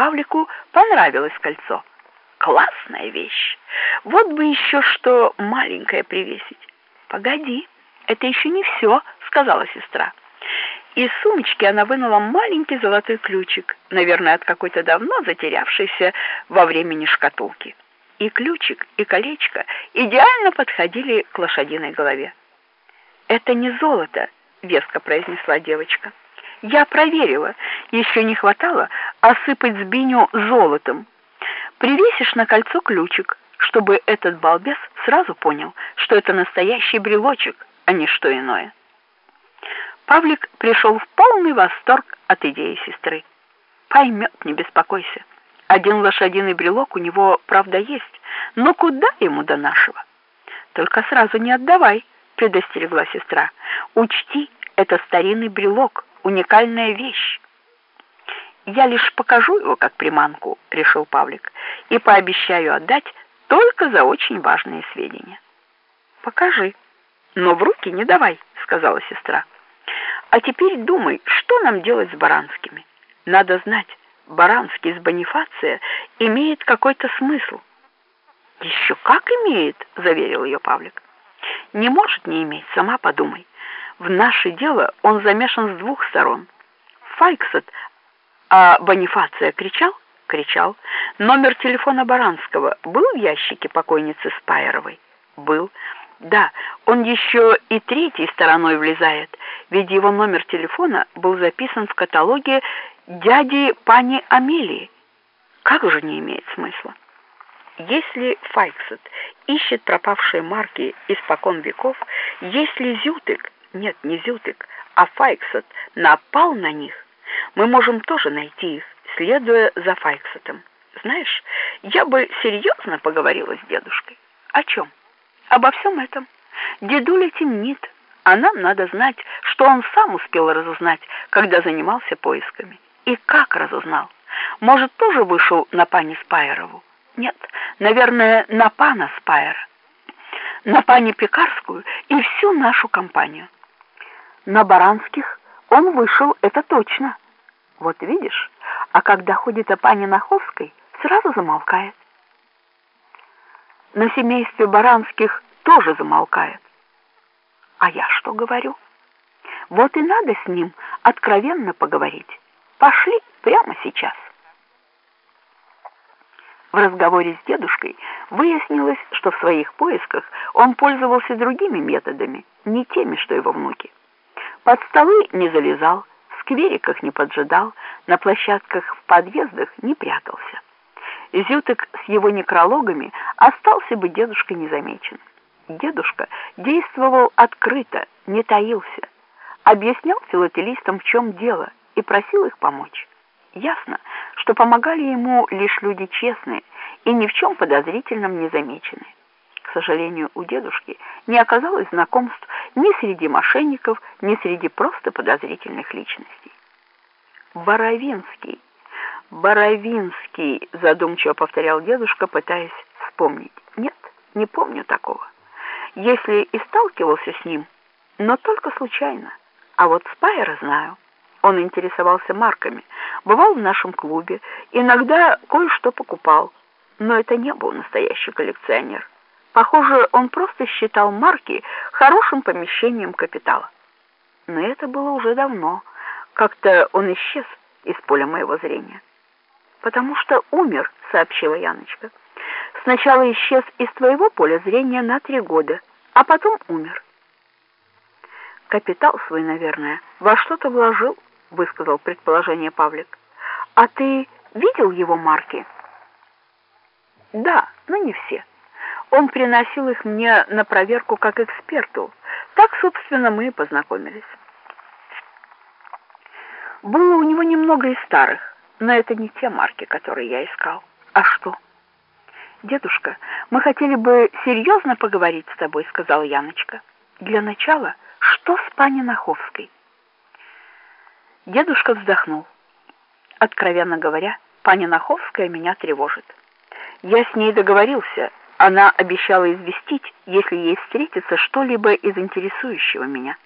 Павлику понравилось кольцо. Классная вещь. Вот бы еще что маленькое привесить. Погоди, это еще не все, сказала сестра. Из сумочки она вынула маленький золотой ключик, наверное, от какой-то давно затерявшейся во времени шкатулки. И ключик, и колечко идеально подходили к лошадиной голове. «Это не золото», — веско произнесла девочка. «Я проверила. Еще не хватало осыпать Збиню золотом. Привесишь на кольцо ключик, чтобы этот балбес сразу понял, что это настоящий брелочек, а не что иное». Павлик пришел в полный восторг от идеи сестры. Поймет, не беспокойся. Один лошадиный брелок у него, правда, есть, но куда ему до нашего? Только сразу не отдавай, предостерегла сестра. Учти, это старинный брелок, уникальная вещь. Я лишь покажу его как приманку, решил Павлик, и пообещаю отдать только за очень важные сведения. Покажи, но в руки не давай, сказала сестра. А теперь думай, что нам делать с Баранскими. Надо знать, Баранский с Бонифация имеет какой-то смысл. Еще как имеет, заверил ее Павлик. Не может не иметь, сама подумай. В наше дело он замешан с двух сторон. Файксет, а Бонифация кричал? Кричал. Номер телефона Баранского был в ящике покойницы Спайеровой? Был. Да, он еще и третьей стороной влезает, ведь его номер телефона был записан в каталоге дяди пани Амелии. Как же не имеет смысла? Если Файксет ищет пропавшие марки испокон веков, если Зютык, нет, не Зютык, а Файксет напал на них, мы можем тоже найти их, следуя за Файксетом. Знаешь, я бы серьезно поговорила с дедушкой. О чем? Обо всем этом. Дедуля темнит, а нам надо знать, что он сам успел разузнать, когда занимался поисками. И как разузнал? Может, тоже вышел на пани Спайерову? Нет, наверное, на пана Спайера. На пани Пекарскую и всю нашу компанию. На Баранских он вышел, это точно. Вот видишь, а когда ходит о пане Наховской, сразу замолкает на семействе Баранских тоже замолкает. А я что говорю? Вот и надо с ним откровенно поговорить. Пошли прямо сейчас. В разговоре с дедушкой выяснилось, что в своих поисках он пользовался другими методами, не теми, что его внуки. Под столы не залезал, сквериках не поджидал, на площадках в подъездах не прятался. Зютык с его некрологами остался бы дедушкой незамечен. Дедушка действовал открыто, не таился, объяснял филателистам, в чем дело, и просил их помочь. Ясно, что помогали ему лишь люди честные и ни в чем подозрительном не замеченные. К сожалению, у дедушки не оказалось знакомств ни среди мошенников, ни среди просто подозрительных личностей. Боровинский Боровинский, задумчиво повторял дедушка, пытаясь вспомнить. Нет, не помню такого. Если и сталкивался с ним, но только случайно. А вот Спайера знаю. Он интересовался марками, бывал в нашем клубе, иногда кое-что покупал. Но это не был настоящий коллекционер. Похоже, он просто считал марки хорошим помещением капитала. Но это было уже давно. Как-то он исчез из поля моего зрения потому что умер, сообщила Яночка. Сначала исчез из твоего поля зрения на три года, а потом умер. Капитал свой, наверное, во что-то вложил, высказал предположение Павлик. А ты видел его марки? Да, но не все. Он приносил их мне на проверку как эксперту. Так, собственно, мы и познакомились. Было у него немного и старых, но это не те марки, которые я искал. А что? Дедушка, мы хотели бы серьезно поговорить с тобой, сказала Яночка. Для начала, что с пани Наховской? Дедушка вздохнул. Откровенно говоря, пани Наховская меня тревожит. Я с ней договорился. Она обещала известить, если ей встретится что-либо из интересующего меня.